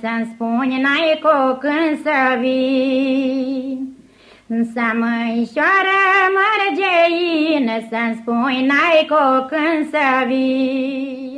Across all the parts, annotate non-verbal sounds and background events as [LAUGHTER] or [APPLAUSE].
Să-mi spuni n-ai cu când să vii. Să măișoară mărgeină Să-mi spuni n-ai cu când să vii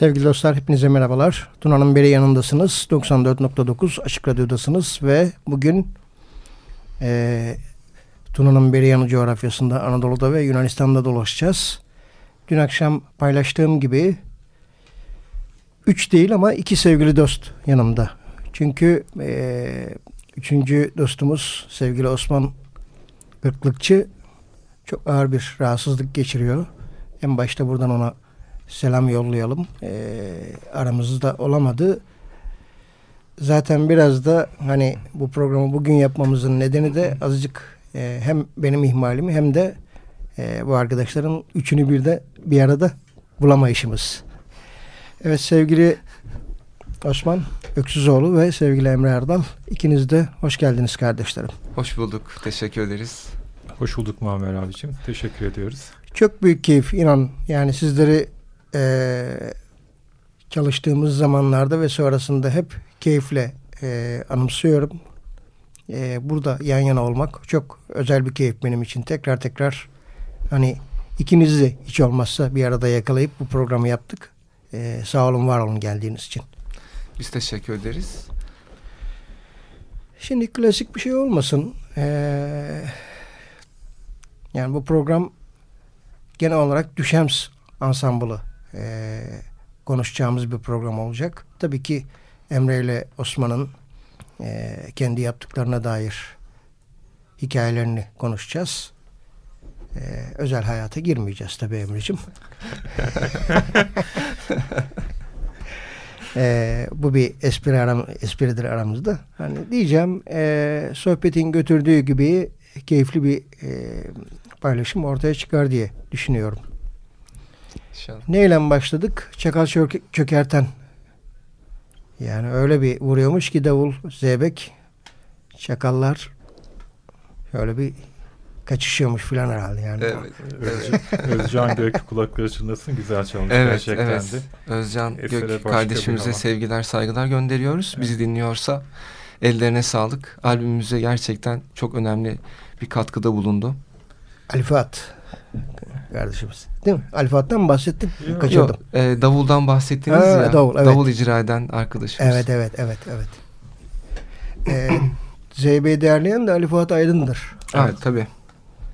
Sevgili dostlar hepinize merhabalar. Tuna'nın beri yanındasınız. 94.9 Açık Radyo'dasınız ve bugün e, Tuna'nın beri yanı coğrafyasında Anadolu'da ve Yunanistan'da dolaşacağız. Dün akşam paylaştığım gibi üç değil ama iki sevgili dost yanımda. Çünkü e, üçüncü dostumuz sevgili Osman Kırklıkçı çok ağır bir rahatsızlık geçiriyor. En başta buradan ona selam yollayalım. E, aramızda olamadı. Zaten biraz da hani bu programı bugün yapmamızın nedeni de azıcık e, hem benim ihmalim hem de e, bu arkadaşların üçünü bir de bir arada bulamayışımız. Evet sevgili Osman Öksüzoğlu ve sevgili Emre Erdal ikiniz de hoş geldiniz kardeşlerim. Hoş bulduk. Teşekkür ederiz. Hoş bulduk Muammer abicim. Teşekkür ediyoruz. Çok büyük keyif inan. Yani sizleri e, çalıştığımız zamanlarda ve sonrasında hep keyifle e, anımsıyorum. E, burada yan yana olmak çok özel bir keyif benim için. Tekrar tekrar hani ikinizi de hiç olmazsa bir arada yakalayıp bu programı yaptık. E, sağ olun var olun geldiğiniz için. Biz teşekkür ederiz. Şimdi klasik bir şey olmasın. Ee, yani bu program genel olarak Düşems ansamblı e, konuşacağımız bir program olacak. Tabii ki Emre ile Osman'ın e, kendi yaptıklarına dair hikayelerini konuşacağız. E, özel hayata girmeyeceğiz tabii Emre'ciğim. e, bu bir espri aram, espridir aramızda. Hani diyeceğim e, sohbetin götürdüğü gibi keyifli bir e, paylaşım ortaya çıkar diye düşünüyorum. İnşallah. Neyle başladık? Çakal çök- çökerten. Yani öyle bir vuruyormuş ki davul, zeybek, çakallar şöyle bir kaçışıyormuş filan herhalde yani. Evet. Öz, Özcan Gök kulakları çınlasın güzel çalmış Evet, gerçekten evet. de. Özcan Esere Gök kardeşimize sevgiler, saygılar gönderiyoruz. Bizi dinliyorsa ellerine sağlık. Albümümüze gerçekten çok önemli bir katkıda bulundu. Ali Fuat kardeşimiz. Değil mi? Ali Fuat'tan mı bahsettin? Yok. Kaçırdım. Yok, e, davuldan bahsettiniz Ha, ya. davul, evet. Davul icra eden arkadaşımız. Evet evet evet evet. Ee, Zeybe'yi değerleyen de Ali Fuat Aydın'dır. Evet, tabii.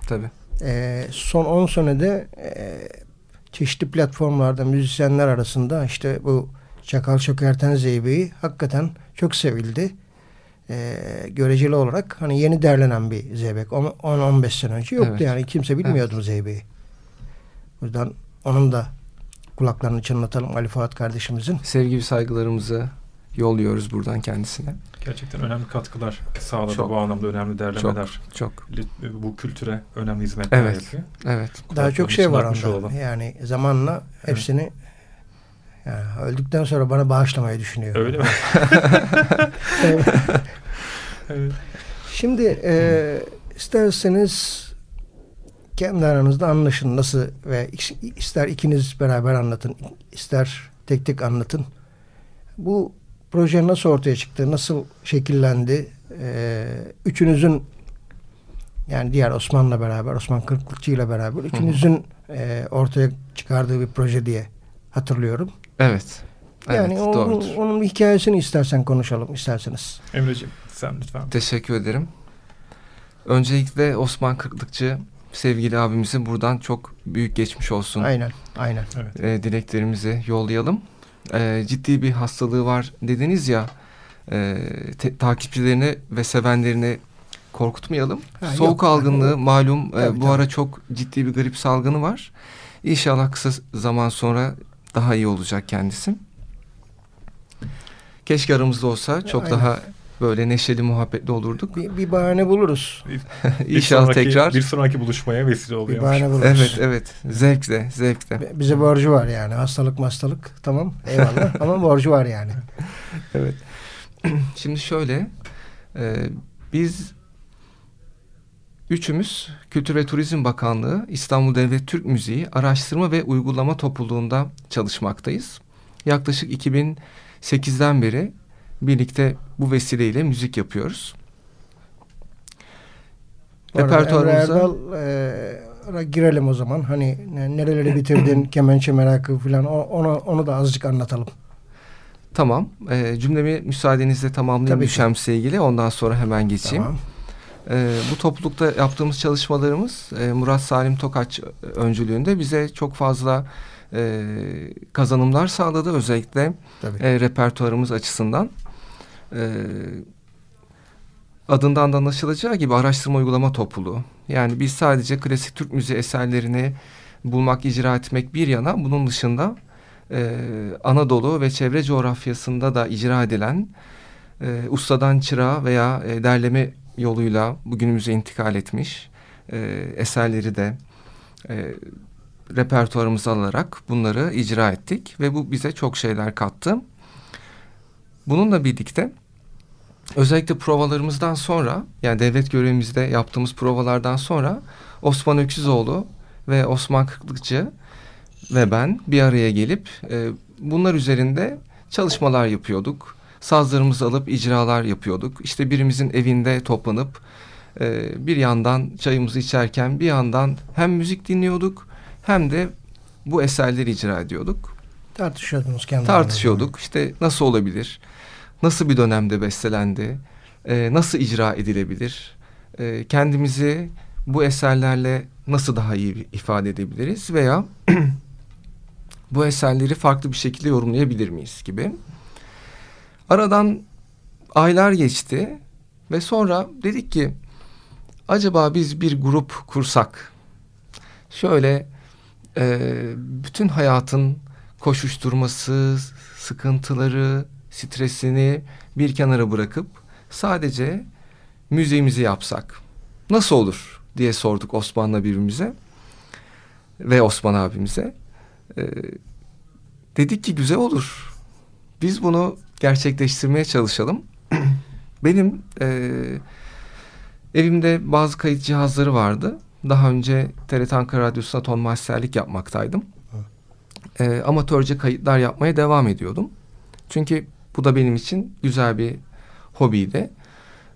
Tabii. Ee, son 10 senede e, çeşitli platformlarda müzisyenler arasında işte bu Çakal Çökerten Zeybe'yi hakikaten çok sevildi. Ee, göreceli olarak hani yeni derlenen bir zeybek. 10-15 sene önce yoktu Evet. yani kimse bilmiyordu Zeybe'yi. Yüzden onun da kulaklarını çınlatalım Ali Fuat kardeşimizin. Sevgi ve saygılarımızı yolluyoruz buradan kendisine. Gerçekten önemli katkılar sağladı Çok. bu anlamda önemli derlemeler. Çok. Lit- Bu kültüre önemli hizmetler Evet. yapıyor. Evet. Daha çok şey var Kulaklarını onda. olalım. Yani zamanla hepsini yani öldükten sonra bana bağışlamayı düşünüyor. Öyle mi? [LAUGHS] evet. Şimdi e, isterseniz kendi aranızda anlaşın nasıl ve ister ikiniz beraber anlatın, ister tek tek anlatın. Bu proje nasıl ortaya çıktı, nasıl şekillendi? E, üçünüzün yani diğer Osman'la beraber, Osman Kırklıkçı ile beraber üçünüzün e, ortaya çıkardığı bir proje diye hatırlıyorum. Evet. Yani evet, onun, doğrudur. onun hikayesini istersen konuşalım, isterseniz. Emre'ciğim sen lütfen. Teşekkür ederim. Öncelikle Osman Kırklıkçı sevgili abimize buradan çok büyük geçmiş olsun Aynen, aynen. Evet. e, dileklerimizi yollayalım. E, ciddi bir hastalığı var dediniz ya e, takipçilerini ve sevenlerini korkutmayalım. Ha, Soğuk yok. algınlığı malum e, Tabii, bu tabii. ara çok ciddi bir grip salgını var. İnşallah kısa zaman sonra daha iyi olacak kendisi. Keşke aramızda olsa çok Aynen. daha böyle neşeli muhabbetli olurduk. Bir, bir bahane buluruz. Bir [LAUGHS] İnşallah sonraki- tekrar. Bir sonraki buluşmaya vesile Bir oluyormuş. bahane buluruz. Evet evet zevkle zevkle. Bize borcu var yani. Hastalık hastalık tamam eyvallah [LAUGHS] ama borcu var yani. Evet. [CLEARS THROAT] Şimdi şöyle e, biz üçümüz Kültür ve Turizm Bakanlığı İstanbul Devlet Türk Müziği Araştırma ve Uygulama Topluluğu'nda çalışmaktayız. Yaklaşık 2008'den beri birlikte bu vesileyle müzik yapıyoruz. Emre Repertuarımıza Erdal e, girelim o zaman. Hani ne- nereleri bitirdin, [CLEARS THROAT] kemençe merakı falan onu, onu da azıcık anlatalım. Tamam. E, cümlemi müsaadenizle tamamlayayım Tabii ki. düşemse ilgili. Ondan sonra hemen geçeyim. Tamam. E, bu toplulukta yaptığımız çalışmalarımız e, Murat Salim Tokaç öncülüğünde bize çok fazla e, kazanımlar sağladı. Özellikle Tabii. e, repertuarımız açısından. E, adından da anlaşılacağı gibi araştırma uygulama topluluğu. Yani biz sadece klasik Türk müziği eserlerini bulmak, icra etmek bir yana bunun dışında e, Anadolu ve çevre coğrafyasında da icra edilen e, ustadan çırağa veya e, derleme yoluyla bugünümüze intikal etmiş e, eserleri de e, repertuarımıza alarak bunları icra ettik ve bu bize çok şeyler kattı. Bununla birlikte özellikle provalarımızdan sonra yani devlet görevimizde yaptığımız provalardan sonra Osman Öküzoğlu ve Osman Kırklıkçı ve ben bir araya gelip e, bunlar üzerinde çalışmalar yapıyorduk. Sazlarımızı alıp icralar yapıyorduk. İşte birimizin evinde toplanıp e, bir yandan çayımızı içerken bir yandan hem müzik dinliyorduk hem de bu eserleri icra ediyorduk. Tartışıyordunuz kendi Tartışıyorduk. İşte nasıl olabilir? Nasıl bir dönemde bestelendi? Ee, nasıl icra edilebilir? Ee, kendimizi bu eserlerle nasıl daha iyi ifade edebiliriz? Veya [CLEARS THROAT] bu eserleri farklı bir şekilde yorumlayabilir miyiz gibi. Aradan aylar geçti ve sonra dedik ki acaba biz bir grup kursak şöyle e, bütün hayatın koşuşturması, sıkıntıları, stresini bir kenara bırakıp sadece müziğimizi yapsak nasıl olur diye sorduk Osman'la birbirimize ve Osman abimize. Ee, dedik ki güzel olur. Biz bunu gerçekleştirmeye çalışalım. [CLEARS THROAT] Benim e, evimde bazı kayıt cihazları vardı. Daha önce TRT Ankara Radyosu'na ton masterlik yapmaktaydım. E, amatörce kayıtlar yapmaya devam ediyordum. Çünkü bu da benim için güzel bir hobiydi.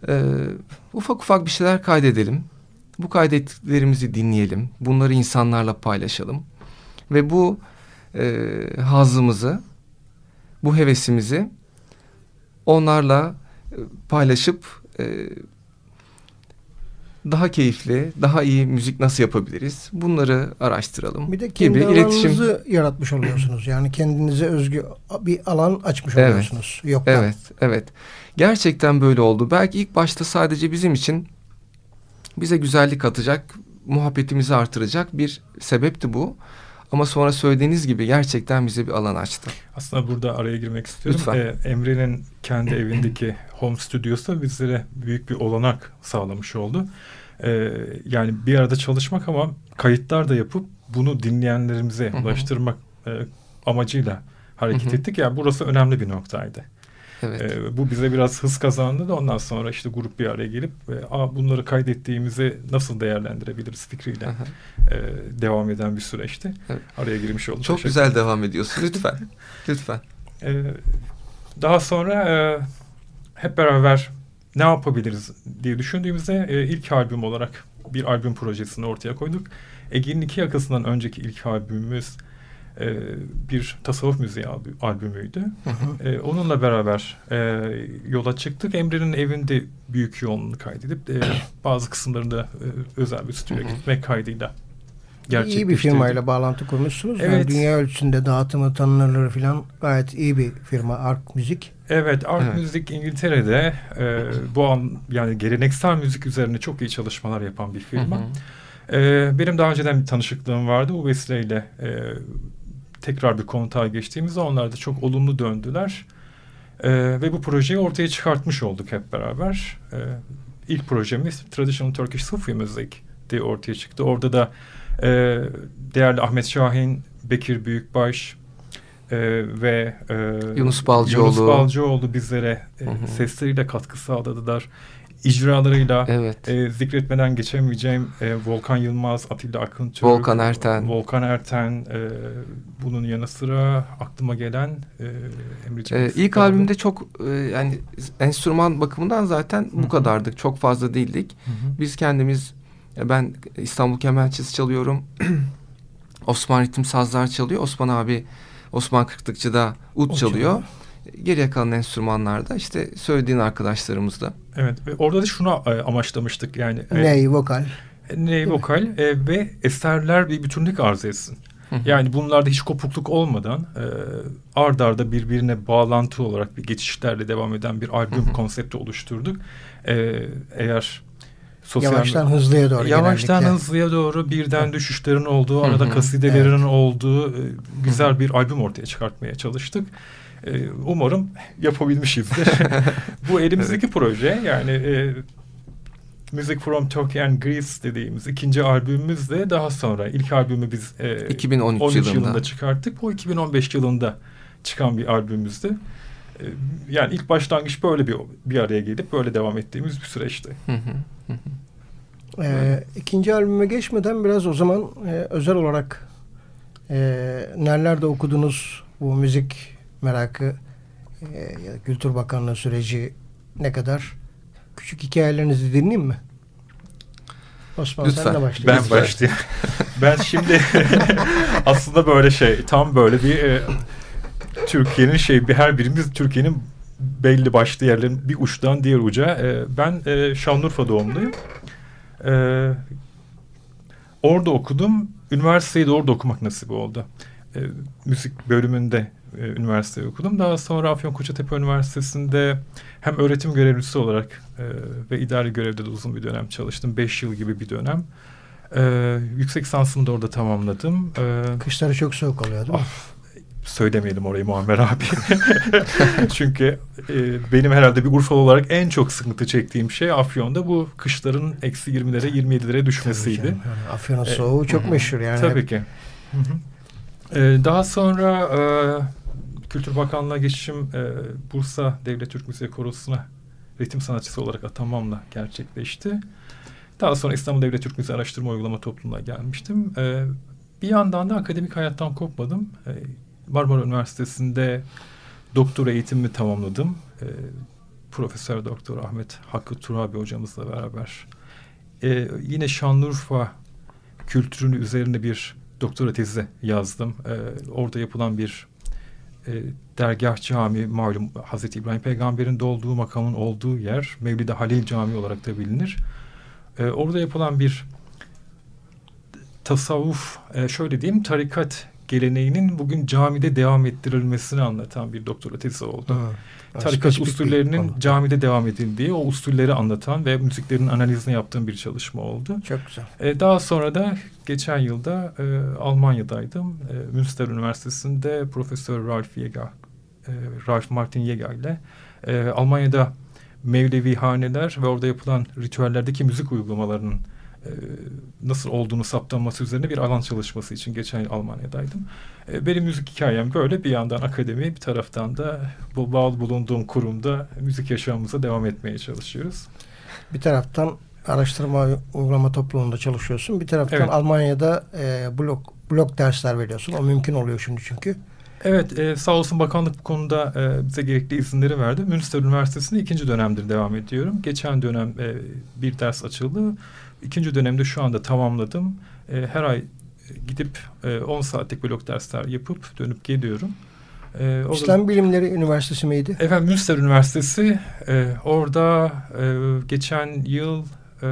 E, ufak ufak bir şeyler kaydedelim. Bu kaydettiklerimizi dinleyelim. Bunları insanlarla paylaşalım. Ve bu e, hazımızı, bu hevesimizi onlarla e, paylaşıp e, daha keyifli, daha iyi müzik nasıl yapabiliriz? Bunları araştıralım. Bir de kendi gibi iletişim. yaratmış oluyorsunuz. Yani kendinize özgü bir alan açmış Evet. oluyorsunuz. Yok Evet, evet. Gerçekten böyle oldu. Belki ilk başta sadece bizim için bize güzellik atacak, muhabbetimizi artıracak bir sebepti bu. Ama sonra söylediğiniz gibi gerçekten bize bir alan açtı. Aslında burada araya girmek istiyorum. Lütfen. Ee, Emre'nin kendi evindeki home stüdyosu bizlere büyük bir olanak sağlamış oldu. Ee, yani bir arada çalışmak ama kayıtlar da yapıp bunu dinleyenlerimize ulaştırmak e, amacıyla hareket ettik. Yani burası önemli bir noktaydı. Evet. Ee, bu bize biraz hız kazandı da ondan sonra işte grup bir araya gelip e, Aa, bunları kaydettiğimizi nasıl değerlendirebiliriz fikriyle Aha. e, devam eden bir süreçti. Evet. Araya girmiş oldum. Çok güzel devam ediyorsun. [LAUGHS] Lütfen. Lütfen. Ee, daha sonra e, hep beraber ne yapabiliriz diye düşündüğümüzde e, ilk albüm olarak bir albüm projesini ortaya koyduk. Ege'nin iki yakasından önceki ilk albümümüz e, bir tasavvuf müziği albü- albümüydü. E, onunla beraber e, yola çıktık. Emre'nin evinde büyük yoğunluğunu kaydedip e, [COUGHS] bazı kısımlarında e, özel bir stüdyoya gitmek kaydıyla İyi bir firmayla bağlantı kurmuşsunuz. Yani Evet. dünya ölçüsünde dağıtımı, tanınırlığı falan gayet iyi bir firma Ark Müzik. Evet, Art Evet. Müzik İngiltere'de e, bu an yani geleneksel müzik üzerine çok iyi çalışmalar yapan bir firma. Hı hı. E, benim daha önceden bir tanışıklığım vardı. Bu vesileyle e, tekrar bir kontağa geçtiğimizde onlar da çok olumlu döndüler. E, ve bu projeyi ortaya çıkartmış olduk hep beraber. E, ilk projemiz Traditional Turkish Sufi Music diye ortaya çıktı. Orada da e, değerli Ahmet Şahin, Bekir Büyükbaş e, ve e, Yunus Balcıoğlu. Yunus Balcıoğlu bizlere e, Hı hı. sesleriyle katkı sağladılar. İcralarıyla Evet. e, zikretmeden geçemeyeceğim e, Volkan Yılmaz, Atilla Akıntürk, Volkan Erten. Volkan Erten, e, bunun yanı sıra aklıma gelen e, Emre'ciğim. Ee, ilk albümde çok e, yani enstrüman bakımından zaten Hı bu kadardık. Çok fazla değildik. Hı hı. Biz kendimiz E, Ben İstanbul Kemençesi çalıyorum. [CLEARS THROAT] Osman ritim sazlar çalıyor. Osman abi Osman Kırklıkçı'da Ut çalıyor. çalıyor. Geriye kalan enstrümanlarda işte söylediğin arkadaşlarımız da. Evet ve orada da şunu e, amaçlamıştık yani. e, Ney, vokal. ney vokal e, ve eserler bir bütünlük arz etsin. Yani bunlarda hiç kopukluk olmadan e, ard arda birbirine bağlantı olarak bir geçişlerle devam eden bir albüm konsepti oluşturduk. E, eğer sosyal Yavaştan hızlıya doğru Yavaştan genellikle. hızlıya doğru birden düşüşlerin olduğu, arada kasidelerin olduğu e, güzel bir albüm ortaya çıkartmaya çalıştık. E, Umarım yapabilmişizdir. [LAUGHS] Bu elimizdeki proje yani e, Music from Turkey and Greece dediğimiz ikinci albümümüz de daha sonra ilk albümü biz e, 2013 13 yılında. yılında çıkarttık. Bu 2015 yılında çıkan bir albümümüzdü. E, Yani ilk başlangıç böyle bir bir araya gelip böyle devam ettiğimiz bir süreçti. Hı hı. Ee, ikinci albüme geçmeden biraz o zaman e, özel olarak e, nerelerde okudunuz bu müzik merakı e, ya da Kültür Bakanlığı süreci ne kadar? Küçük hikayelerinizi dinleyeyim mi? Osman Lütfen. sen de başlayalım. Ben Lütfen. başlayayım. [LAUGHS] ben şimdi [LAUGHS] aslında böyle şey tam böyle bir e, Türkiye'nin şey bir her birimiz Türkiye'nin belli başlı yerlerin bir uçtan diğer uca. E, ben e, Şanlıurfa doğumluyum. E, orada okudum. Üniversiteyi de orada okumak nasip oldu. E, müzik bölümünde e, üniversiteyi okudum. Daha sonra Afyonkarahisar Üniversitesi'nde hem öğretim görevlisi olarak e, ve idari görevde de uzun bir dönem çalıştım. Beş yıl gibi bir dönem. E, yüksek lisansımı da orada tamamladım. E, Kışları çok soğuk oluyor değil mi? söylemeyelim orayı Muammer abi. [LAUGHS] Çünkü e, benim herhalde bir Urfalı olarak en çok sıkıntı çektiğim şey Afyon'da bu kışların eksi 20'lere 27'lere düşmesiydi. Canım, yani Afyon'un E, soğuğu çok meşhur yani. Tabii ki. Hı hı. Ee, daha sonra e, Kültür Bakanlığı'na geçişim e, Bursa Devlet Türk Müziği Korosu'na ritim sanatçısı olarak atanmamla gerçekleşti. Daha sonra İstanbul Devlet Türk Müziği Araştırma Uygulama Topluluğu'na gelmiştim. E, bir yandan da akademik hayattan kopmadım. E, Marmara Üniversitesi'nde doktora eğitimimi tamamladım. E, Profesör Doktor Ahmet Hakkı Turabi hocamızla beraber. E, yine Şanlıurfa kültürünü üzerine bir doktora tezi yazdım. Ee, orada yapılan bir e, dergah cami malum Hazreti İbrahim Peygamber'in doğduğu makamın olduğu yer Mevlid-i Halil Camii olarak da bilinir. Ee, orada yapılan bir tasavvuf e, şöyle diyeyim tarikat geleneğinin bugün camide devam ettirilmesini anlatan bir doktora tezi oldu. Hı. Tarikat usullerinin camide devam edildiği, o usulleri anlatan ve müziklerin analizini yaptığım bir çalışma oldu. Çok güzel. E, daha sonra da geçen yılda e, Almanya'daydım. E, Münster Üniversitesi'nde Profesör Ralf Jäger, e, Ralf Martin Jäger ile e, Almanya'da Mevlevi haneler ve orada yapılan ritüellerdeki müzik uygulamalarının e, nasıl olduğunu saptanması üzerine bir alan çalışması için geçen yıl Almanya'daydım. E, benim müzik hikayem böyle. Bir yandan akademi, bir taraftan da bu bağlı bulunduğum kurumda müzik yaşamımıza devam etmeye çalışıyoruz. Bir taraftan araştırma uygulama topluluğunda çalışıyorsun. Bir taraftan Evet. Almanya'da e, blok blok dersler veriyorsun. O mümkün oluyor şimdi çünkü. Evet, e, sağ olsun bakanlık bu konuda e, bize gerekli izinleri verdi. Münster Üniversitesi'nde ikinci dönemdir devam ediyorum. Geçen dönem e, bir ders açıldı. İkinci dönemde şu anda tamamladım. E, her ay gidip e, 10 saatlik blok dersler yapıp dönüp geliyorum. E, İslam Bilimleri Üniversitesi miydi? Efendim Münster Üniversitesi e, orada e, geçen yıl e,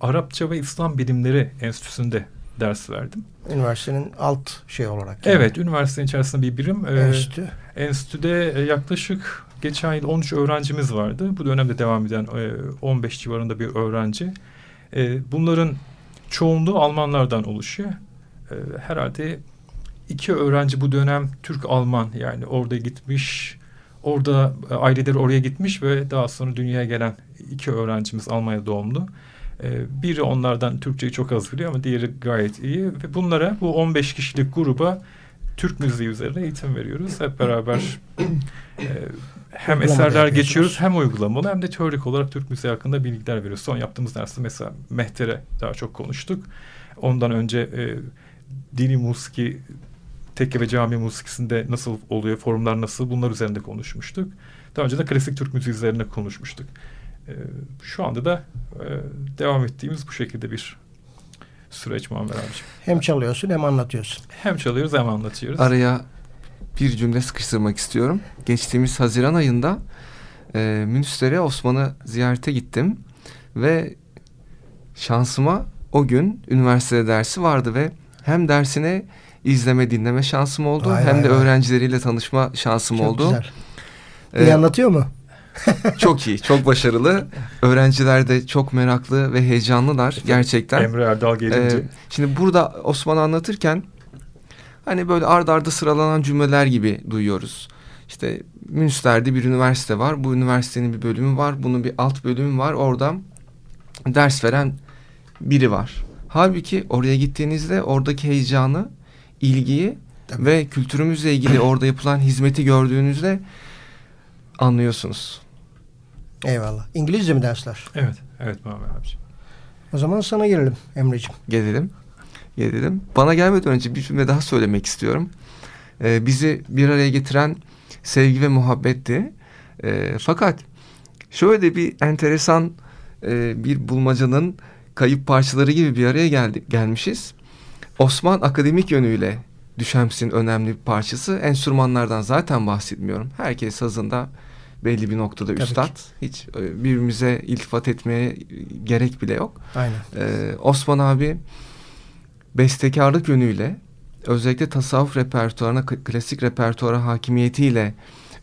Arapça ve İslam Bilimleri Enstitüsü'nde ders verdim. Üniversitenin alt şey olarak. yani. Evet, üniversitenin içerisinde bir birim. E, Enstitü. Enstitüde e, yaklaşık geçen yıl 13 öğrencimiz vardı. Bu dönemde devam eden e, 15 civarında bir öğrenci. E, Bunların çoğunluğu Almanlardan oluşuyor. E, Herhalde iki öğrenci bu dönem Türk-Alman yani orada gitmiş, orada e, aileleri oraya gitmiş ve daha sonra dünyaya gelen iki öğrencimiz Almanya doğumlu. E, Biri onlardan Türkçeyi çok az biliyor ama diğeri gayet iyi. Ve bunlara bu 15 kişilik gruba Türk müziği üzerine eğitim veriyoruz. Hep beraber [COUGHS] e, hem eserler geçiyoruz hem uygulamalı hem de teorik olarak Türk müziği hakkında bilgiler veriyoruz. Son yaptığımız derste mesela Mehter'e daha çok konuştuk. Ondan önce e, dini musiki tekke ve cami musikisinde nasıl oluyor, formlar nasıl bunlar üzerinde konuşmuştuk. Daha önce de klasik Türk müziği üzerine konuşmuştuk. E, şu anda da e, devam ettiğimiz bu şekilde bir süreç Muammer abiciğim. Hem çalıyorsun hem anlatıyorsun. Hem çalıyoruz hem anlatıyoruz. Araya bir cümle sıkıştırmak istiyorum. Geçtiğimiz Haziran ayında e, Münster'e Osman'ı ziyarete gittim ve şansıma o gün üniversitede dersi vardı ve hem dersine izleme dinleme şansım oldu Vay hem vay de vay. öğrencileriyle tanışma şansım Çok oldu. güzel. Ee, İyi anlatıyor mu? [LAUGHS] çok iyi, çok başarılı. Öğrenciler de çok meraklı ve heyecanlılar gerçekten. Emre Erdal gelince. Ee, şimdi burada Osman anlatırken hani böyle ard arda sıralanan cümleler gibi duyuyoruz. İşte Münster'de bir üniversite var. Bu üniversitenin bir bölümü var. Bunun bir alt bölümü var. Orada ders veren biri var. Halbuki oraya gittiğinizde oradaki heyecanı, ilgiyi Tabii. ve kültürümüzle ilgili orada yapılan hizmeti gördüğünüzde anlıyorsunuz. Eyvallah. İngilizce mi dersler? Evet, evet Muammer abiciğim. O zaman sana gelelim Emre'ciğim. Gelelim. Gelelim. Bana gelmeden önce bir cümle daha söylemek istiyorum. Ee, bizi bir araya getiren sevgi ve muhabbetti. Ee, fakat şöyle de bir enteresan e, bir bulmacanın kayıp parçaları gibi bir araya geldi, gelmişiz. Osman akademik yönüyle Düşems'in önemli bir parçası. Enstrümanlardan zaten bahsetmiyorum. Herkes sazında belli bir noktada Tabii üstad. Hiç e, birbirimize iltifat etmeye gerek bile yok. Aynen. Ee, Osman abi bestekarlık yönüyle özellikle tasavvuf repertuarına, klasik repertuara hakimiyetiyle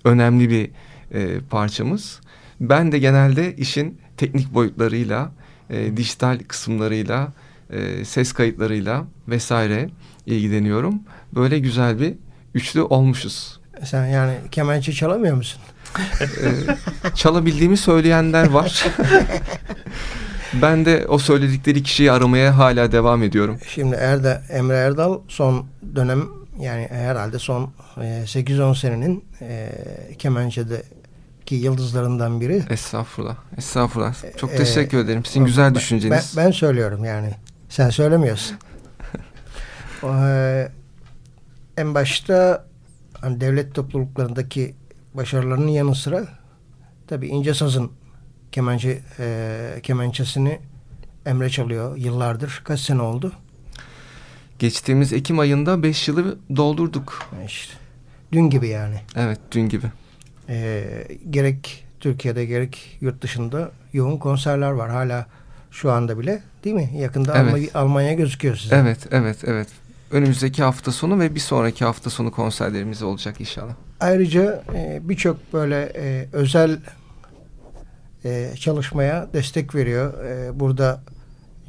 önemli bir e, parçamız. Ben de genelde işin teknik boyutlarıyla, e, dijital kısımlarıyla, e, ses kayıtlarıyla vesaire ilgileniyorum. Böyle güzel bir üçlü olmuşuz. Sen yani kemençe çalamıyor musun? Ee, çalabildiğimi söyleyenler var. [LAUGHS] ben de o söyledikleri kişiyi aramaya hala devam ediyorum. Şimdi Erde, Emre Erdal son dönem yani herhalde son e, 8-10 senenin e, kemençedeki yıldızlarından biri. Estağfurullah. Estağfurullah. Çok Ee, teşekkür ederim. Sizin güzel ben- düşünceniz. Ben, ben söylüyorum yani. Sen söylemiyorsun. [LAUGHS] O, e, en başta hani devlet topluluklarındaki başarılarının yanı sıra tabii İnce Saz'ın kemençe, e, kemençesini Emre çalıyor yıllardır. Kaç sene oldu? Geçtiğimiz Ekim ayında 5 yılı doldurduk. İşte, dün gibi yani. Evet dün gibi. E, gerek Türkiye'de gerek yurt dışında yoğun konserler var. Hala şu anda bile değil mi? Yakında Evet. Almanya, Almanya gözüküyor size. Evet evet evet. Önümüzdeki hafta sonu ve bir sonraki hafta sonu konserlerimiz olacak inşallah. Ayrıca e, birçok böyle e, özel e, çalışmaya destek veriyor. E, burada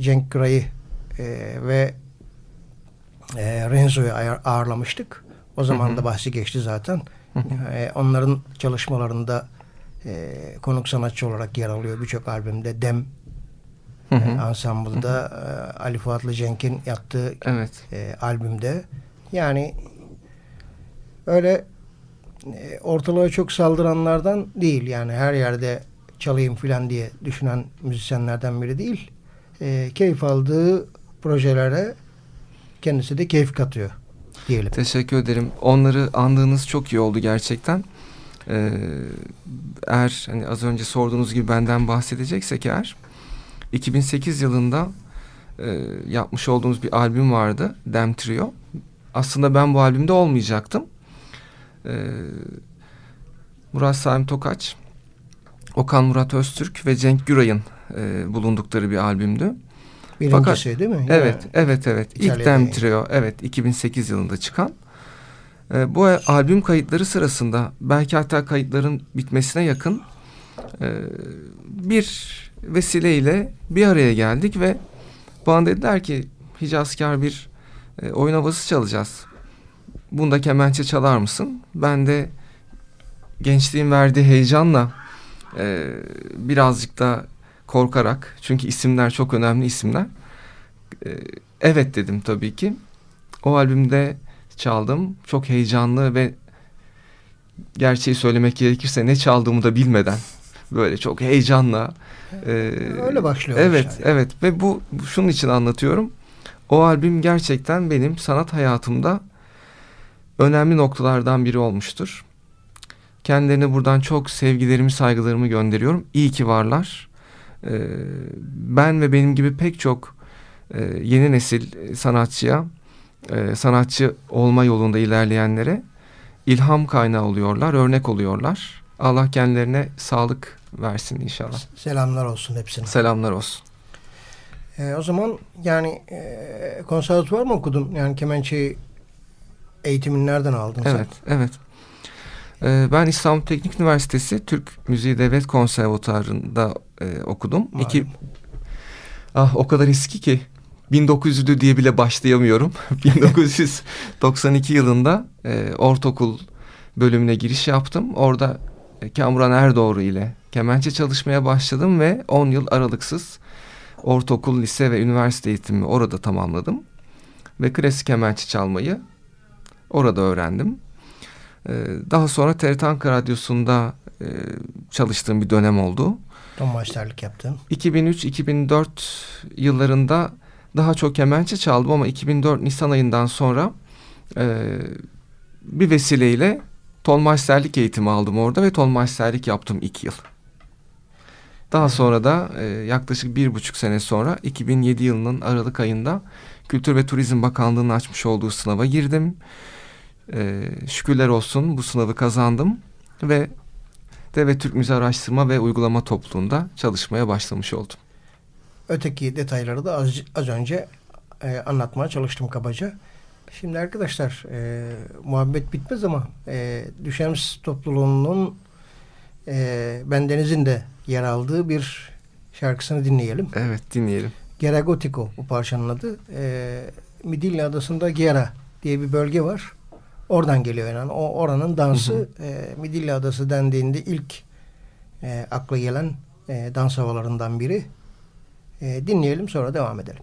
Cenk Gray'ı e, ve e, Renzo'yu ağırlamıştık. O zaman Hı hı. da bahsi geçti zaten. E, onların çalışmalarında e, konuk sanatçı olarak yer alıyor birçok albümde. Dem Hı e, hı. ansambılda e, Ali Fuatlı Cenk'in yaptığı Evet. e, albümde. Yani öyle e, ortalığa çok saldıranlardan değil. Yani her yerde çalayım filan diye düşünen müzisyenlerden biri değil. E, keyif aldığı projelere kendisi de keyif katıyor diyelim. Teşekkür ederim. Onları andığınız çok iyi oldu gerçekten. Ee, eğer hani az önce sorduğunuz gibi benden bahsedeceksek eğer 2008 yılında e, yapmış olduğumuz bir albüm vardı. Dem Trio. Aslında ben bu albümde olmayacaktım. Ee, Murat Saim Tokaç, Okan Murat Öztürk ve Cenk Güray'ın e, bulundukları bir albümdü. Birincisi değil mi? Evet, Yani evet, evet. İlk Dem. Trio, evet 2008 yılında çıkan. Ee, bu albüm kayıtları sırasında belki hatta kayıtların bitmesine yakın e, bir vesileyle bir araya geldik ve bana dediler ki Hicazkar bir e, oyun havası çalacağız. Bunda kemençe çalar mısın? Ben de gençliğin verdiği heyecanla e, birazcık da korkarak çünkü isimler çok önemli isimler. E, evet dedim tabii ki. O albümde çaldım. Çok heyecanlı ve gerçeği söylemek gerekirse ne çaldığımı da bilmeden böyle çok heyecanla e, Öyle başlıyor. Evet, işte. evet ve bu, bu şunun için anlatıyorum. O albüm gerçekten benim sanat hayatımda önemli noktalardan biri olmuştur. Kendilerine buradan çok sevgilerimi, saygılarımı gönderiyorum. İyi ki varlar. E, ben ve benim gibi pek çok e, yeni nesil sanatçıya, e, sanatçı olma yolunda ilerleyenlere ilham kaynağı oluyorlar, örnek oluyorlar. Allah kendilerine sağlık versin inşallah. Selamlar olsun hepsine. Selamlar olsun. E, o zaman yani e, konservatuvar mı okudun? Yani kemençe eğitimini nereden aldın evet, sen? Evet, evet. ben İstanbul Teknik Üniversitesi Türk Müziği Devlet Konservatuvarı'nda e, okudum. Malum. İki, ah o kadar eski ki 1900'lü diye bile başlayamıyorum. [LAUGHS] 1992 yılında e, ortaokul bölümüne giriş yaptım. Orada Kamuran Erdoğru ile kemençe çalışmaya başladım ve 10 yıl aralıksız ortaokul, lise ve üniversite eğitimimi orada tamamladım. Ve klasik kemençe çalmayı orada öğrendim. E, daha sonra TRT Ankara Radyosu'nda e, çalıştığım bir dönem oldu. Ton maçlarlık yaptın. 2003-2004 yıllarında daha çok kemençe çaldım ama 2004 Nisan ayından sonra e, bir vesileyle tonmaçserlik eğitimi aldım orada ve tonmaçserlik yaptım iki yıl. Daha sonra da e, yaklaşık bir buçuk sene sonra 2007 yılının Aralık ayında Kültür ve Turizm Bakanlığı'nın açmış olduğu sınava girdim. E, şükürler olsun bu sınavı kazandım ve Devlet Türk Müziği Araştırma ve Uygulama Topluluğu'nda çalışmaya başlamış oldum. Öteki detayları da az, az önce e, anlatmaya çalıştım kabaca. Şimdi arkadaşlar e, muhabbet bitmez ama e, Düşems topluluğunun e, Bendeniz'in de yer aldığı bir şarkısını dinleyelim. Evet dinleyelim. Gera Gotico bu parçanın adı. E, Midilli Adası'nda Gera diye bir bölge var. Oradan geliyor yani. O oranın dansı Hı E, Midilli Adası dendiğinde ilk e, akla gelen e, dans havalarından biri. E, dinleyelim sonra devam edelim.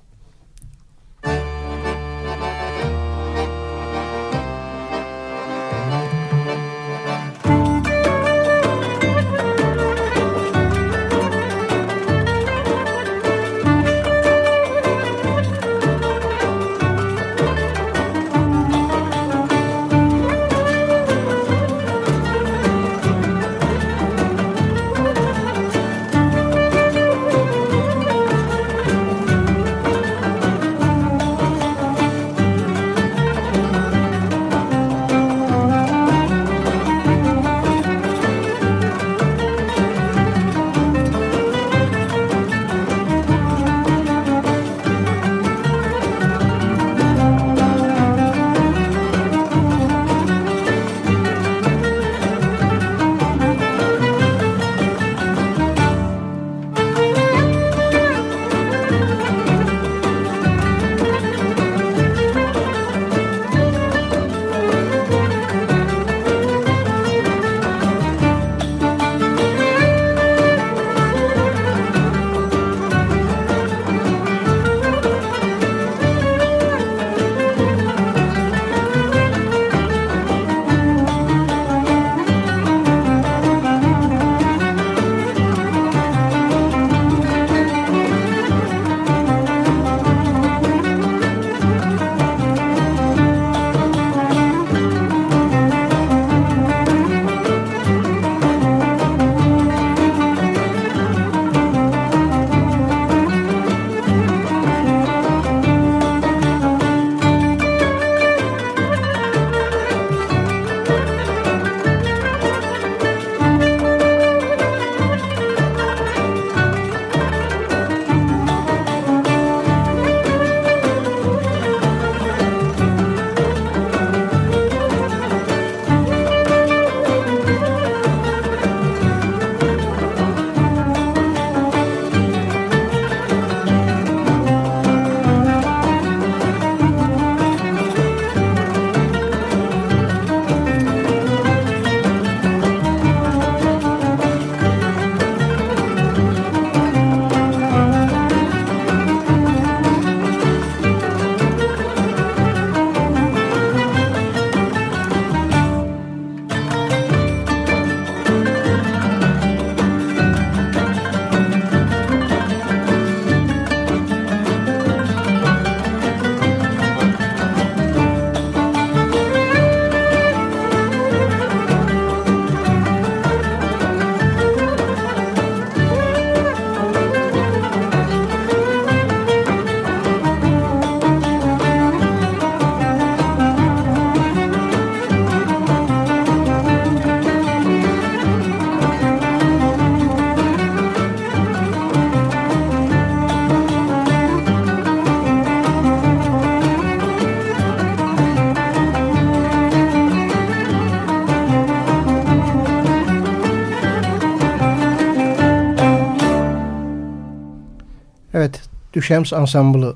Düşems Ensemble'ı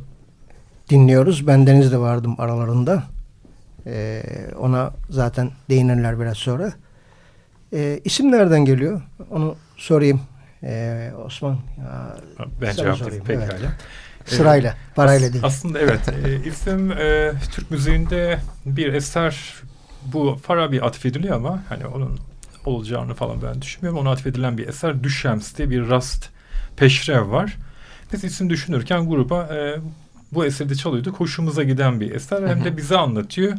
dinliyoruz. Ben Deniz de vardım aralarında. E, ona zaten değinirler biraz sonra. E, isim nereden geliyor? Onu sorayım. E, Osman. Ya, Ben cevaplayayım sorayım, pekala. evet. Sırayla, parayla değil. Aslında evet. [LAUGHS] e, isim e, Türk müziğinde bir eser bu Farabi atfediliyor ama hani onun olacağını falan ben düşünmüyorum. Ona atfedilen bir eser Düşems diye bir rast peşrev var. Biz isim düşünürken gruba e, bu eserde çalıyorduk. Hoşumuza giden bir eser. Hem de bize anlatıyor.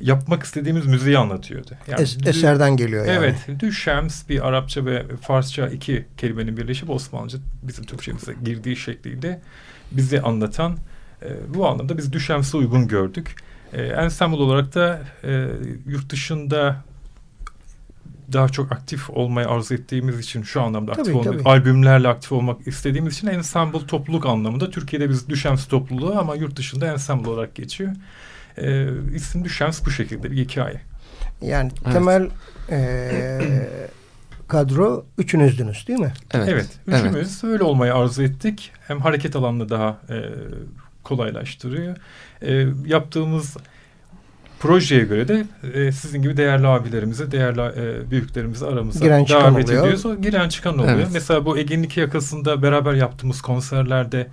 Yapmak istediğimiz müziği anlatıyordu. Yani Es- eserden geliyor yani. Evet. Düşems bir Arapça ve Farsça iki kelimenin birleşip Osmanlıca bizim Türkçemize girdiği şekliyle bizi anlatan e, bu anlamda biz Düşems'e uygun gördük. E, ensemble olarak da e, yurt dışında daha çok aktif olmayı arzu ettiğimiz için şu anlamda aktif Tabii, olmak, tabii. albümlerle aktif olmak istediğimiz için ensemble topluluk anlamında Türkiye'de biz Düşems topluluğu ama yurt dışında ensemble olarak geçiyor. E, isim Düşems bu şekilde bir hikaye. Yani Evet. temel e, [CLEARS THROAT] kadro üçünüzdünüz değil mi? Evet. Evet, üçümüz öyle olmayı arzu ettik. Hem hareket alanını daha e, kolaylaştırıyor. E, yaptığımız projeye göre de e, sizin gibi değerli abilerimizi, değerli e, büyüklerimizi aramıza Giren davet ediyoruz. O giren çıkan oluyor. Evet. Mesela bu Ege'nin iki yakasında beraber yaptığımız konserlerde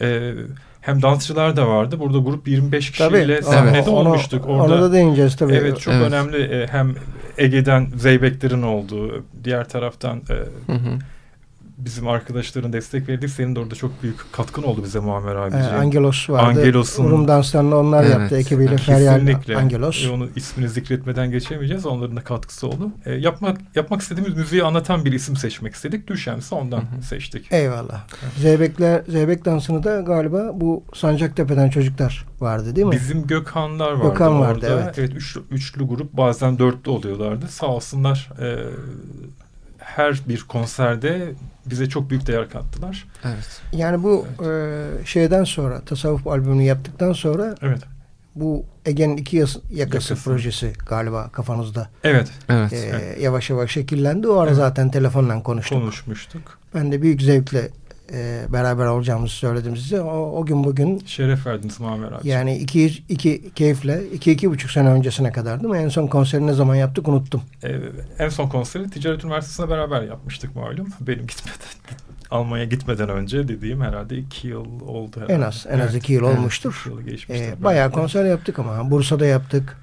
e, hem dansçılar da vardı. Burada grup 25 kişiyle sahnede Evet. olmuştuk. Orada onu da değineceğiz tabii. Evet çok Evet. önemli e, hem Ege'den Zeybeklerin olduğu diğer taraftan e, Hı hı. Bizim arkadaşların destek verdi. Senin de orada çok büyük katkın oldu bize Muammer Ee, abiciğim. Angelos vardı. Angelos'un- Rum danslarını onlar Evet. yaptı ekibiyle. Evet, Feryal Kesinlikle. Angelos. E, onu ismini zikretmeden geçemeyeceğiz. Onların da katkısı oldu. E, yapmak yapmak istediğimiz müziği anlatan bir isim seçmek istedik. Düşemsi ondan Hı hı. seçtik. Eyvallah. Zeybekler, Zeybek dansını da galiba bu Sancaktepe'den çocuklar vardı değil mi? Bizim Gökhanlar vardı Gökhan vardı, orada. evet. üçlü, üçlü grup bazen dörtlü oluyorlardı. Sağ olsunlar e, her bir konserde bize çok büyük değer kattılar. Evet. Yani bu e, şeyden sonra tasavvuf albümünü yaptıktan sonra Evet. bu Ege'nin iki yakası, Yakası. projesi galiba kafanızda Evet. Evet. e, yavaş yavaş şekillendi. O ara Evet. zaten telefonla konuştuk. Konuşmuştuk. Ben de büyük zevkle e, beraber olacağımızı söyledim size. O, o gün bugün Şeref verdiniz Muammer abi. yani iki, iki keyifle iki iki buçuk sene öncesine kadar değil mi? En son konseri ne zaman yaptık unuttum. Ee, en son konseri Ticaret Üniversitesi'nde beraber yapmıştık malum. Benim gitmeden, [LAUGHS] Almanya gitmeden önce dediğim herhalde iki yıl oldu herhalde. En az en az iki yıl Evet, olmuştur. iki yılı geçmiştir. E, belki. bayağı konser yaptık ama Bursa'da yaptık.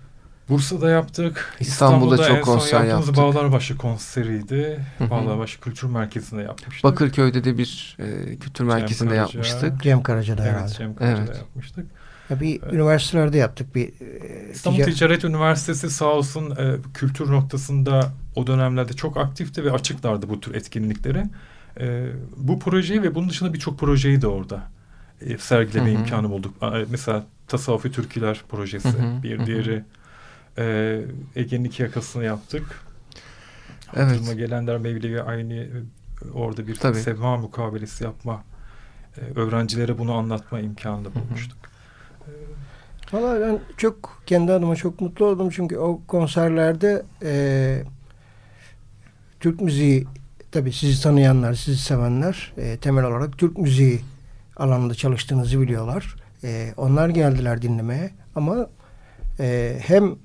Bursa'da yaptık. İstanbul'da çok en son konser yaptığımız yaptık. Bağlarbaşı konseriydi. Bağlarbaşı Kültür Merkezi'nde yapmıştık. Bakırköy'de de bir e, kültür Cem merkezinde Karaca. yapmıştık. Cem Karaca'da Evet, herhalde. Cem Karaca'da Evet. yapmıştık. Ya bir üniversitelerde yaptık bir e, İstanbul tica- Ticaret Üniversitesi sağ olsun e, kültür noktasında o dönemlerde çok aktifti ve açıklardı bu tür etkinliklere. E, bu projeyi ve bunun dışında birçok projeyi de orada e, sergileme Hı hı. imkanı bulduk. E, mesela Tasavvufi Türküler projesi, Hı hı, bir hı hı. E, Ege'nin iki yakasını yaptık. Evet. Hatırıma gelenler Mevlevi aynı e, orada bir Tabii. sevma mukabelesi yapma, e, öğrencilere bunu anlatma imkanı da hı. bulmuştuk. Valla ben çok kendi adıma çok mutlu oldum çünkü o konserlerde e, Türk müziği tabii sizi tanıyanlar, sizi sevenler e, temel olarak Türk müziği alanında çalıştığınızı biliyorlar. E, onlar geldiler dinlemeye ama e, hem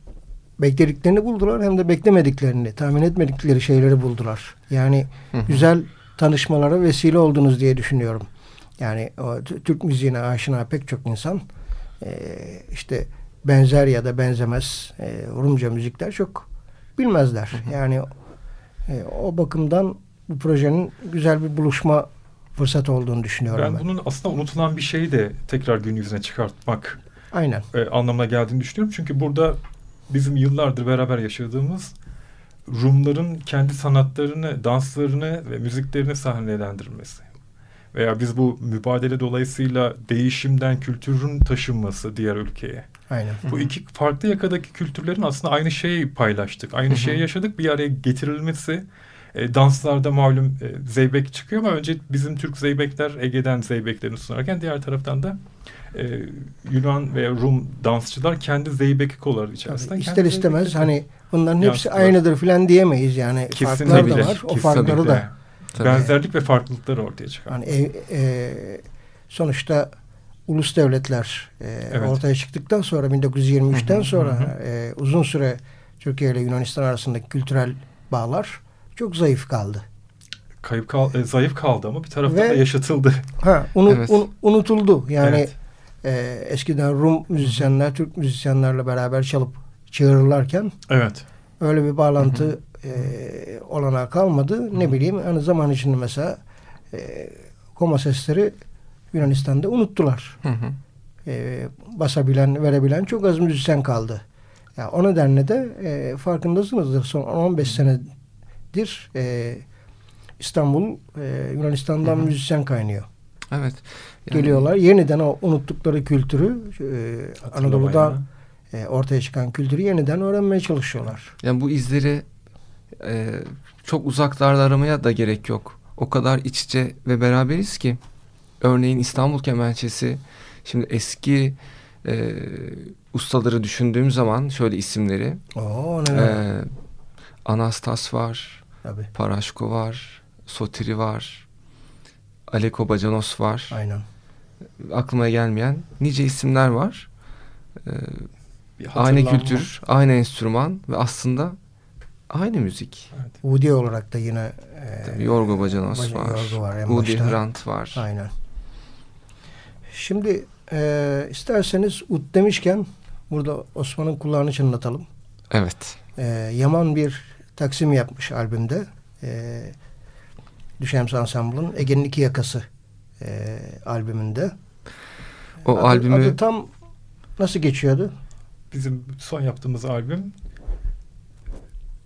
beklediklerini buldular hem de beklemediklerini, tahmin etmedikleri şeyleri buldular. Yani Hı hı. güzel tanışmalara vesile oldunuz diye düşünüyorum. Yani o Türk müziğine aşina pek çok insan e, işte benzer ya da benzemez e, Rumca müzikler çok bilmezler. Yani e, o bakımdan bu projenin güzel bir buluşma fırsatı olduğunu düşünüyorum Ben ben. bunun aslında unutulan bir şeyi de tekrar gün yüzüne çıkartmak Aynen. e, anlamına geldiğini düşünüyorum. Çünkü burada bizim yıllardır beraber yaşadığımız Rumların kendi sanatlarını, danslarını ve müziklerini sahnelendirmesi. Veya biz bu mübadele dolayısıyla değişimden kültürün taşınması diğer ülkeye. Aynen. Bu iki farklı yakadaki kültürlerin aslında aynı şeyi paylaştık. Aynı şeyi yaşadık. Bir araya getirilmesi e, danslarda malum e, zeybek çıkıyor ama önce bizim Türk zeybekler Ege'den zeybeklerini sunarken diğer taraftan da e, Yunan ve Rum dansçılar kendi zeybek kolları içerisinde. İster istemez hani bunların hepsi Yansıtlar. aynıdır filan diyemeyiz yani. Farklar da Kesinlikle. var. O Kesinlikle. farkları da Tabii. Benzerlik ve farklılıkları ortaya çıkar. hani e, e, sonuçta ulus devletler e, Evet. ortaya çıktıktan sonra 1923'ten Hı hı, sonra hı. e, uzun süre Türkiye ile Yunanistan arasındaki kültürel bağlar çok zayıf kaldı. Kayıp kal e, zayıf kaldı ama bir taraftan Ve- da yaşatıldı. Ha, unu- Evet. un- unutuldu. Yani Evet. E, eskiden Rum müzisyenler Türk müzisyenlerle beraber çalıp çığırırlarken Evet. öyle bir bağlantı e, olanağı kalmadı. Ne bileyim hani zaman içinde mesela e, koma sesleri Yunanistan'da unuttular. Hı hı. E, basabilen, verebilen çok az müzisyen kaldı. Ya o nedenle de e, farkındasınızdır son 15 senedir e, İstanbul e, Yunanistan'dan Hı hı. müzisyen kaynıyor. Evet. Yani- Geliyorlar yeniden o unuttukları kültürü e, Anadolu'da e, ortaya çıkan kültürü yeniden öğrenmeye çalışıyorlar. Yani bu izleri e, çok uzaklarda aramaya da gerek yok. O kadar iç içe ve beraberiz ki. Örneğin İstanbul Kemençesi şimdi eski e, ustaları düşündüğüm zaman şöyle isimleri Oo e, neler. Anastas var, Tabii. Paraşko var, Sotiri var, Aleko Bacanos var. Aynen. Aklıma gelmeyen nice isimler var. E, aynı hatırlanma. kültür, aynı enstrüman ve aslında aynı müzik. Evet. Udi olarak da yine e, Tabii Yorgo Bacanos Baca- var. Yorgo var Udi. Hrant var. Aynen. Şimdi e, isterseniz ud demişken burada Osman'ın kulağını çınlatalım. Evet. E, Yaman bir taksim yapmış albümde. E, Düşems Ensemble'ın Ege'nin iki yakası e, albümünde. O adı, albümü adı tam nasıl geçiyordu? Bizim son yaptığımız albüm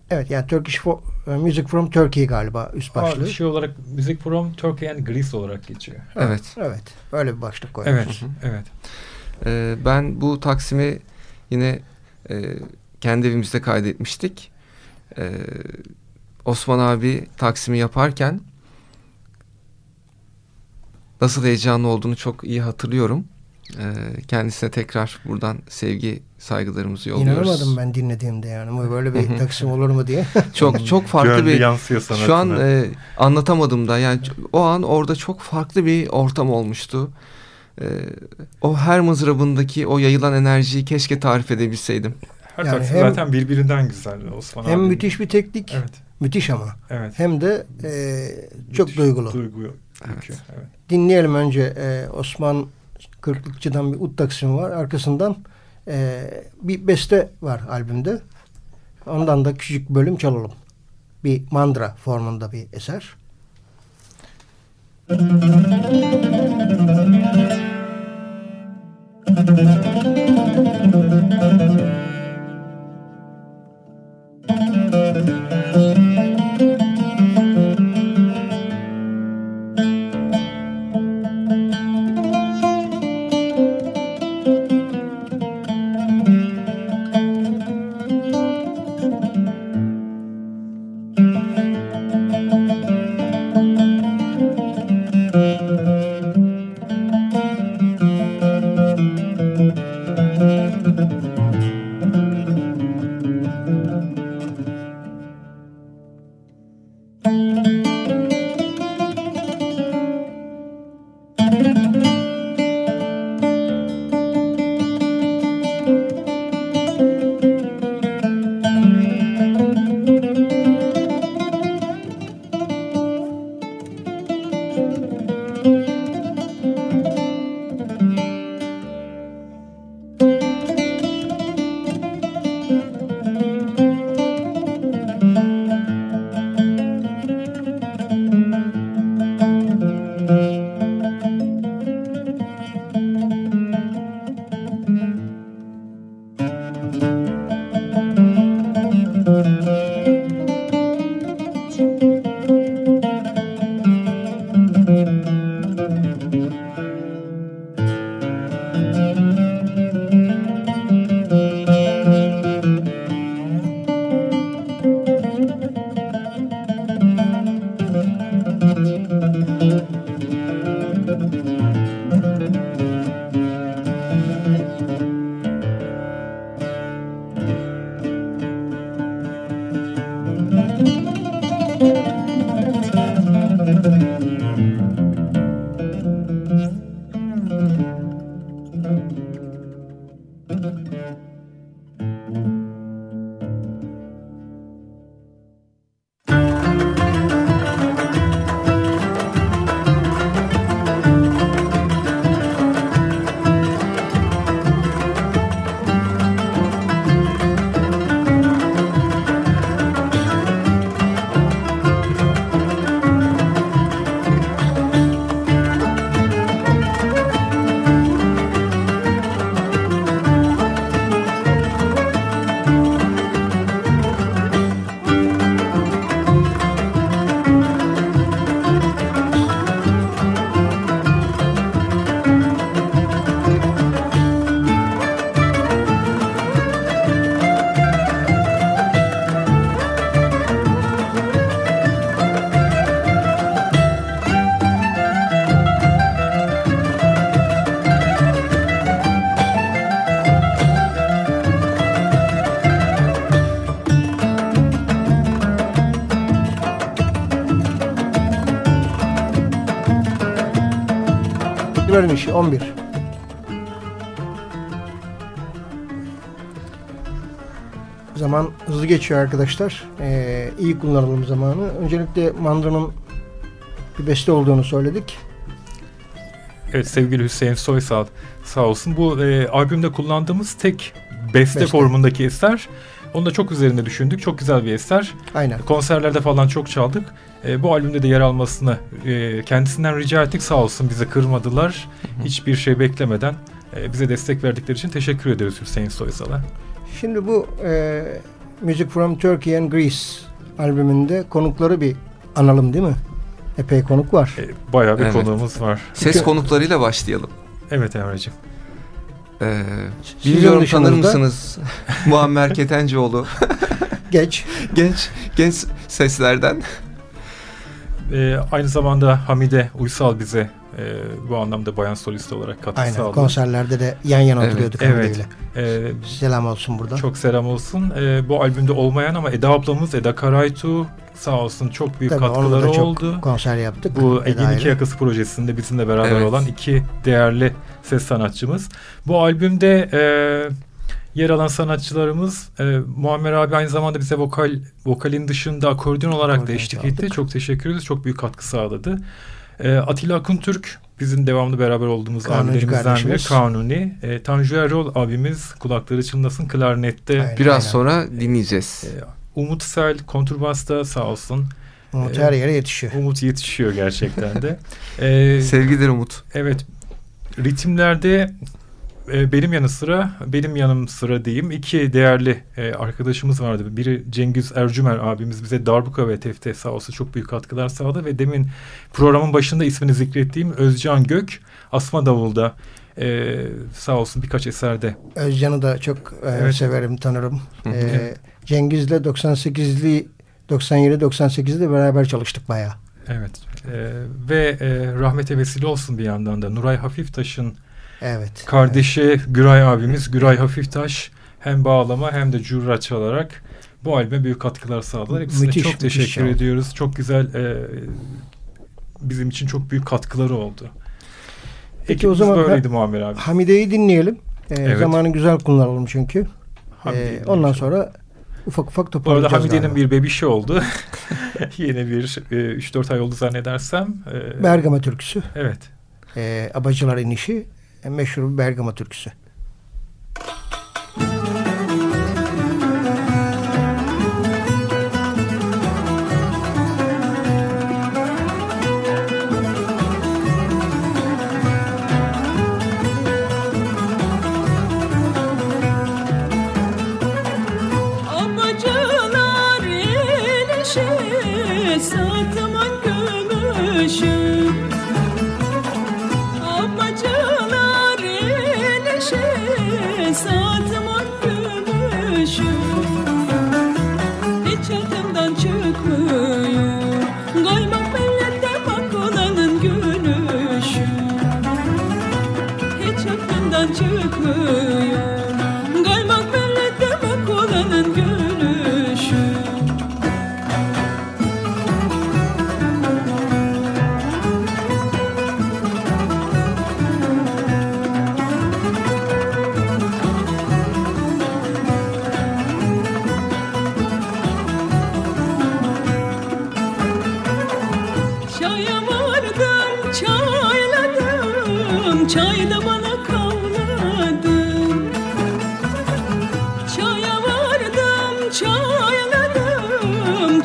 Evet yani Turkish Fo- e, Music from Turkey galiba üst başlığı. Aa, şey olarak Music from Turkey and Greece olarak geçiyor. Evet. Evet. Öyle bir başlık koymuş. Evet, evet. e, ben bu Taksim'i yine e, kendi evimizde kaydetmiştik. E, Osman abi Taksim'i yaparken nasıl heyecanlı olduğunu çok iyi hatırlıyorum. E, kendisine tekrar buradan sevgi saygılarımızı yolluyoruz. İnanamadım ben dinlediğimde yani. Böyle bir taksim olur mu diye. [LAUGHS] Çok çok farklı Gönlü bir yansıyor sanatına. Şu an e, anlatamadım da yani o an orada çok farklı bir ortam olmuştu. E, o her mızrabındaki o yayılan enerjiyi keşke tarif edebilseydim. Her Yani taksim hem- zaten birbirinden güzel Osman hem abi. müthiş bir teknik. Evet, Müthiş ama. evet. Hem de e, çok duygulu. Duygu Evet. Dinleyelim önce e, Osman Kırklıkçı'dan bir ut taksim var. Arkasından e, bir beste var albümde. Ondan da küçük bölüm çalalım. Bir mandra formunda bir eser. Müzik [LAUGHS] 11. Zaman hızlı geçiyor arkadaşlar. Ee, iyi kullanalım zamanı. Öncelikle mandronun bir beste olduğunu söyledik. Evet sevgili Hüseyin Soysal sağ olsun. Bu e, albümde kullandığımız tek beste, beste formundaki eser. Onu da çok üzerinde düşündük. Çok güzel bir eser. Aynen. Konserlerde falan çok çaldık. E, bu albümde de yer almasını e, kendisinden rica ettik. Sağ olsun bizi kırmadılar. Hiçbir şey beklemeden e, bize destek verdikleri için teşekkür ederiz Hüseyin Soysal'a. Şimdi bu e, Music from Turkey and Greece albümünde konukları bir analım değil mi? Epey konuk var. E, bayağı bir Evet. konuğumuz var. Ses konuklarıyla başlayalım. Evet Emre'ciğim. Ee, bilmiyorum tanır mısınız? Muammer Ketencoğlu. Geç. [LAUGHS] genç genç seslerden. E, aynı zamanda Hamide Uysal bize e, bu anlamda bayan solist olarak katkı Aynen. sağladı. Konserlerde de yan yana Evet, oturuyorduk evet. Hamide'yle. E, Selam olsun burada. Çok selam olsun. Ee, bu albümde olmayan ama Eda ablamız Eda Karaytu sağ olsun çok büyük Tabii katkıları çok oldu. konser yaptık. Bu Ege'nin iki yakası projesinde bizimle beraber Evet. olan iki değerli ses sanatçımız. Bu albümde e, yer alan sanatçılarımız e, Muammer abi aynı zamanda bize vokal vokalin dışında akordeon olarak da Akordeon eşlik çaldık. etti. Çok teşekkür ederiz. Çok büyük katkı sağladı. E, Atilla Akuntürk bizim devamlı beraber olduğumuz Kanuncu abilerimizden biri. Kanuni. E, Tanju Erol abimiz kulakları çınlasın klarnette. Aynen, Biraz aynen. sonra dinleyeceğiz. E, Umut Sel kontrbasta sağ olsun. Umut her yere yetişiyor. Umut yetişiyor gerçekten de. [LAUGHS] E, Sevgiler Umut. evet ritimlerde e, benim yanı sıra benim yanım sıra diyeyim iki değerli e, arkadaşımız vardı. Biri Cengiz Ercümer abimiz bize darbuka ve tefte sağ olsun çok büyük katkılar sağladı ve demin programın başında ismini zikrettiğim Özcan Gök Asma Davul'da e, sağ olsun birkaç eserde Özcan'ı da çok e, Evet. severim, tanırım. Hı hı. E, Cengiz'le 98'li 97-98'de beraber çalıştık bayağı. evet e, ve e, rahmete vesile olsun bir yandan da Nuray Hafiftaş'ın Evet. Kardeşi Güray abimiz Güray Hafiftaş hem bağlama hem de curra çalarak bu albüme büyük katkılar sağladılar. Hepsine Müthiş, çok müthiş teşekkür çaldı. ediyoruz. Çok güzel e, bizim için çok büyük katkıları oldu. Peki o Ekibimiz zaman böyleydi Muammer abi. Hamide'yi dinleyelim. E, Evet. Zamanı güzel kullanalım çünkü. Hamide'yi E, ondan sonra ufak ufak bu arada toparlayacağız Hamide'nin bir bebişi oldu. [LAUGHS] Yeni bir e, 3-4 ay oldu zannedersem. E, Bergama türküsü. Evet. E, Abacılar inişi. Meşhur bir Bergama türküsü.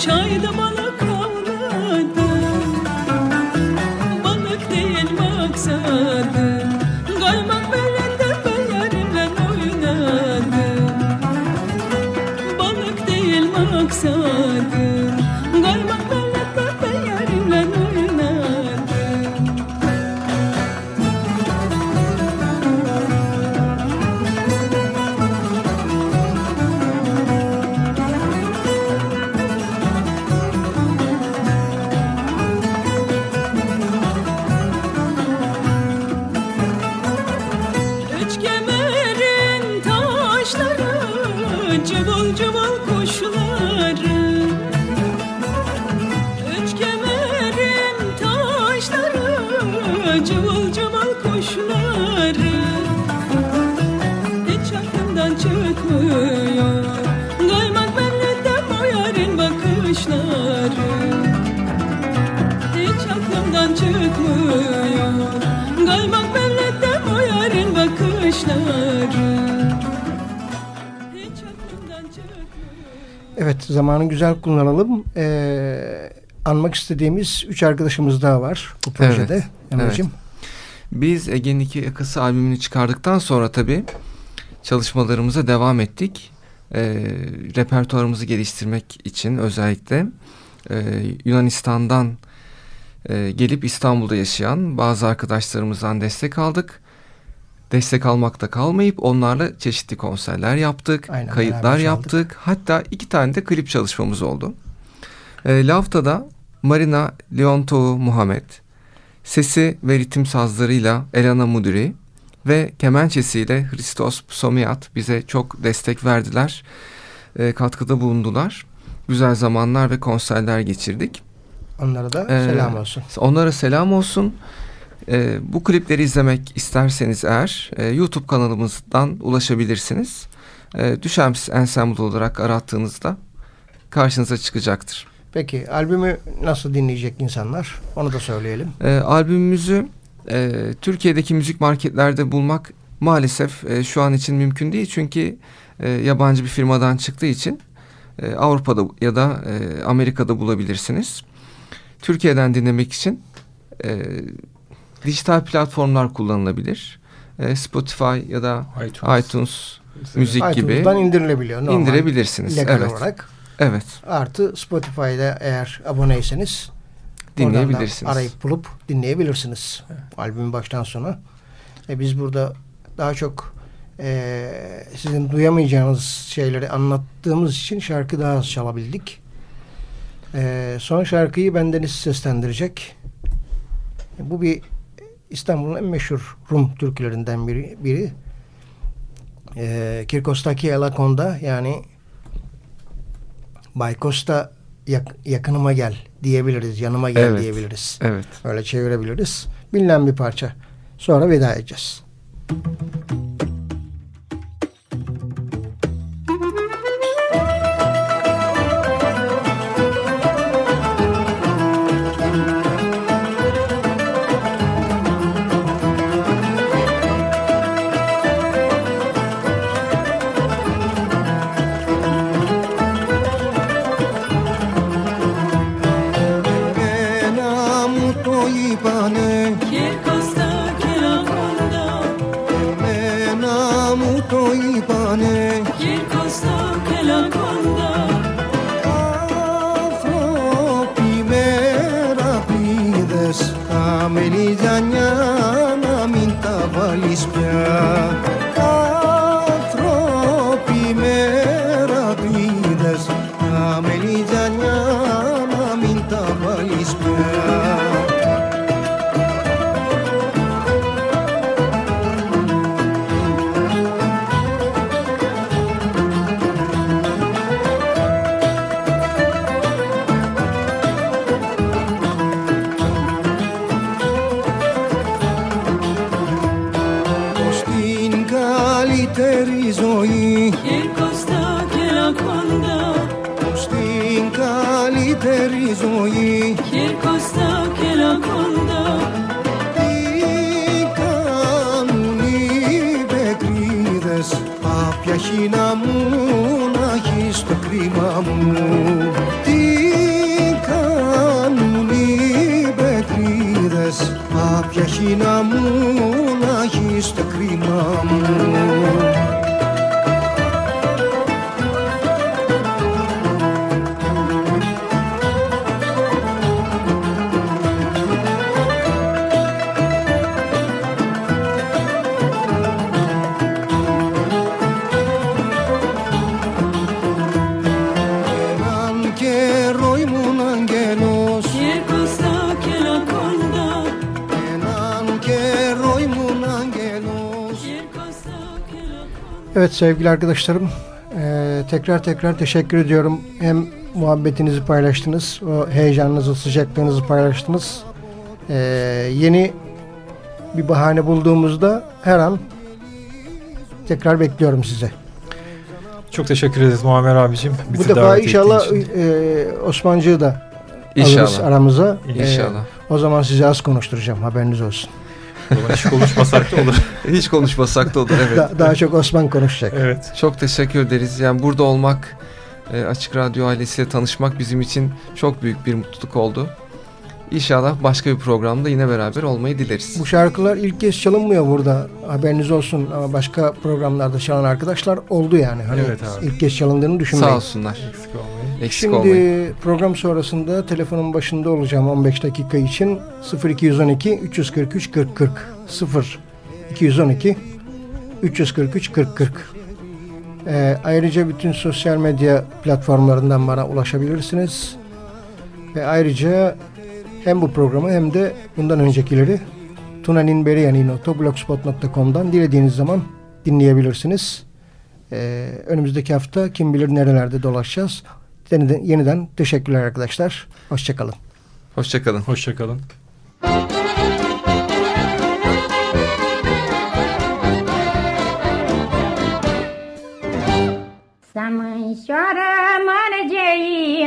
长夜的梦。Evet zamanı güzel kullanalım. Ee, anmak istediğimiz üç arkadaşımız daha var bu projede. Evet, Emre'cim. Biz Ege'nin iki yakası albümünü çıkardıktan sonra tabii çalışmalarımıza devam ettik. Ee, repertuarımızı geliştirmek için özellikle e, Yunanistan'dan e, gelip İstanbul'da yaşayan bazı arkadaşlarımızdan destek aldık. Destek almakta kalmayıp onlarla çeşitli konserler yaptık, Aynen, kayıtlar yaptık. Hatta iki tane de klip çalışmamız oldu. E, Lafta'da Marina Leontoğu Muhammed, sesi ve ritim sazlarıyla Elena Mudri ve kemençesiyle Hristos Psomiat bize çok destek verdiler, e, katkıda bulundular. Güzel zamanlar ve konserler geçirdik. Onlara da Ee, selam olsun. Onlara selam olsun. Ee, bu klipleri izlemek isterseniz eğer e, YouTube kanalımızdan ulaşabilirsiniz. E, Düşems Ensemble olarak arattığınızda karşınıza çıkacaktır. Peki albümü nasıl dinleyecek insanlar? Onu da söyleyelim. E, albümümüzü e, Türkiye'deki müzik marketlerde bulmak maalesef e, şu an için mümkün değil. Çünkü e, yabancı bir firmadan çıktığı için e, Avrupa'da ya da e, Amerika'da bulabilirsiniz. Türkiye'den dinlemek için e, dijital platformlar kullanılabilir. E, Spotify ya da iTunes. iTunes müzik gibi iTunes'dan indirilebiliyor. Normal, indirebilirsiniz. Legal Evet. olarak. Evet, Artı Spotify'da eğer aboneyseniz dinleyebilirsiniz. arayıp bulup dinleyebilirsiniz. Albümün baştan sona. E biz burada daha çok e, sizin duyamayacağınız şeyleri anlattığımız için şarkı daha az çalabildik. E, son şarkıyı bendeniz seslendirecek. Bu bir İstanbul'un en meşhur Rum türkülerinden biri. biri. E, Kirkos'taki Elakon'da yani Baykos'ta yak, yakınıma gel diyebiliriz. Yanıma gel evet, diyebiliriz. Evet. Öyle çevirebiliriz. Bilinen bir parça. Sonra veda edeceğiz. Müzik Evet sevgili arkadaşlarım eee, tekrar tekrar teşekkür ediyorum. Hem muhabbetinizi paylaştınız, o heyecanınızı, sıcaklığınızı paylaştınız. Eee, yeni bir bahane bulduğumuzda her an tekrar bekliyorum size. Çok teşekkür ederiz Muammer abicim. Bizi Bu defa inşallah eee Osmancı'yı da alırız İnşallah. aramıza. Eee, İnşallah. o zaman size az konuşturacağım haberiniz olsun. Hiç konuşmasak da olur. [LAUGHS] Hiç konuşmasak da olur evet. Da- daha çok Osman konuşacak. evet. Çok teşekkür ederiz. Yani burada olmak, e, Açık Radyo ailesiyle tanışmak bizim için çok büyük bir mutluluk oldu. İnşallah başka bir programda yine beraber olmayı dileriz. Bu şarkılar ilk kez çalınmıyor burada. Haberiniz olsun ama başka programlarda çalan arkadaşlar oldu yani. Hani Evet abi. ilk kez çalındığını düşünmeyin. Sağ olsunlar. Eksik olmayın. Eksik Şimdi olmayın. program sonrasında telefonun başında olacağım 15 dakika için 0212 343 40 40 0 212 343 40 40 Ee, ayrıca bütün sosyal medya platformlarından bana ulaşabilirsiniz. Ve ayrıca hem bu programı hem de bundan öncekileri tunaninberiyanino.blogspot.com'dan dilediğiniz zaman dinleyebilirsiniz. Ee, önümüzdeki hafta kim bilir nerelerde dolaşacağız. Yeniden, yeniden teşekkürler arkadaşlar. Hoşçakalın. Hoşçakalın. Hoşçakalın. Să mânșoară